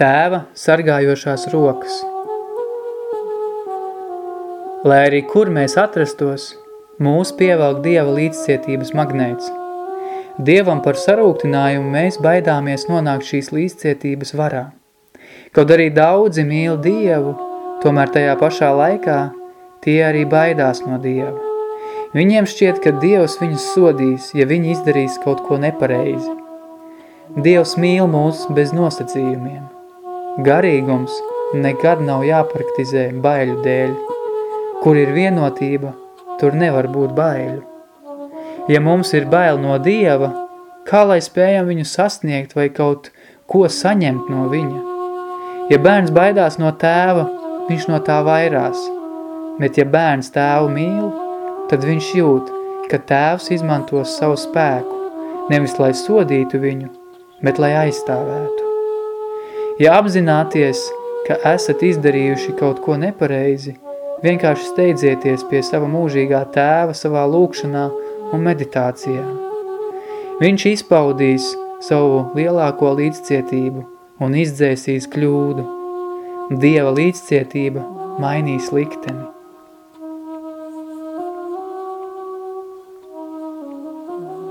Tēva sargājošās rokas. Lai arī kur mēs atrastos, mūs pievelk Dieva līdzcietības magnēts. Dievam par sarūktinājumu mēs baidāmies nonākt šīs līdzcietības varā. Kaut arī daudzi mīl Dievu, tomēr tajā pašā laikā tie arī baidās no Dieva. Viņiem šķiet, ka Dievs viņus sodīs, ja viņi izdarīs kaut ko nepareizi. Dievs mīl mūs bez nosacījumiem. Garīgums nekad nav jāpraktizē baiļu dēļ. Kur ir vienotība, tur nevar būt baiļu. Ja mums ir bail no Dieva, kā lai spējam viņu sasniegt vai kaut ko saņemt no viņa? Ja bērns baidās no tēva, viņš no tā vairās. Bet ja bērns tēvu mīl, tad viņš jūt, ka tēvs izmantos savu spēku, nevis lai sodītu viņu, bet lai aizstāvētu. Ja apzināties, ka esat izdarījuši kaut ko nepareizi, vienkārši steidzieties pie sava mūžīgā tēva savā lūkšanā un meditācijā. Viņš izpaudīs savu lielāko līdzcietību un izdzēsīs kļūdu. Dieva līdzcietība mainīs likteni.